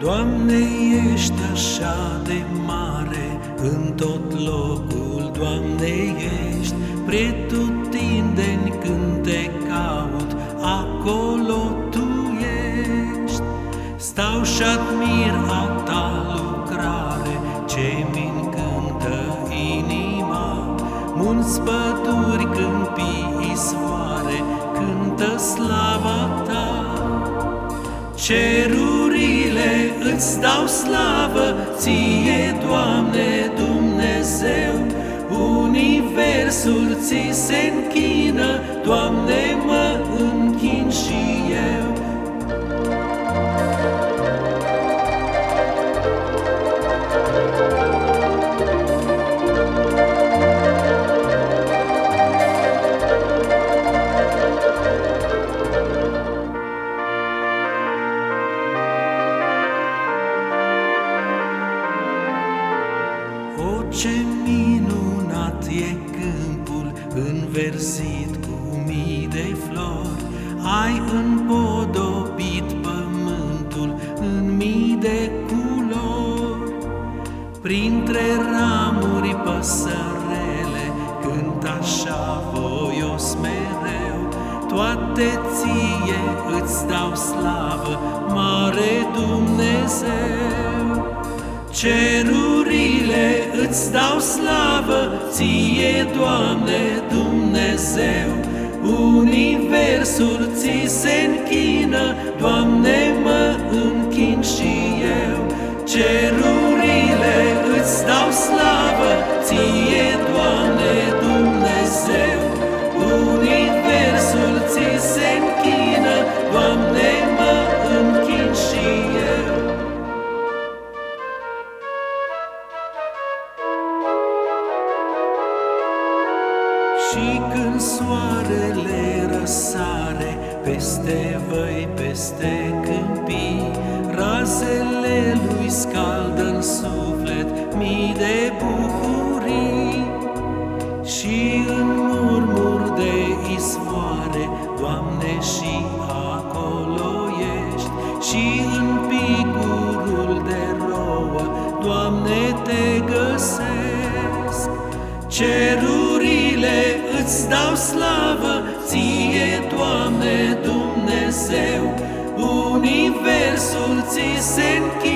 Doamne, ești așa de mare în tot locul, Doamne, ești pretutindeni când te caut, acolo Tu ești. Stau și admir a Ta lucrare, ce mi încântă inima, mulți păduri, câmpii, isvoare, cântă slava Ta. Cerurile îți dau slavă, ție, Doamne Dumnezeu, Universul ți se închină, Doamne, mă închin și eu. O, ce minunat e câmpul înversit cu mii de flori, Ai împodobit pământul în mii de culori. Printre ramuri păsărele cânt așa voios mereu, Toate ție îți dau slavă, mare Dumnezeu. Cerurile îți dau slavă, ție, Doamne Dumnezeu, Universul ți se închină, Doamne, mă închin și eu. Cerurile Și când soarele răsare peste văi, peste câmpii, razele lui scaldă în suflet mii de bucurii. Și în murmur de isvoare, Doamne, și acolo ești, și în picurul de rouă, Doamne, te găsesc. Cerurile îți dau slavă, ție, Doamne Dumnezeu, Universul ți se închină, Doamne,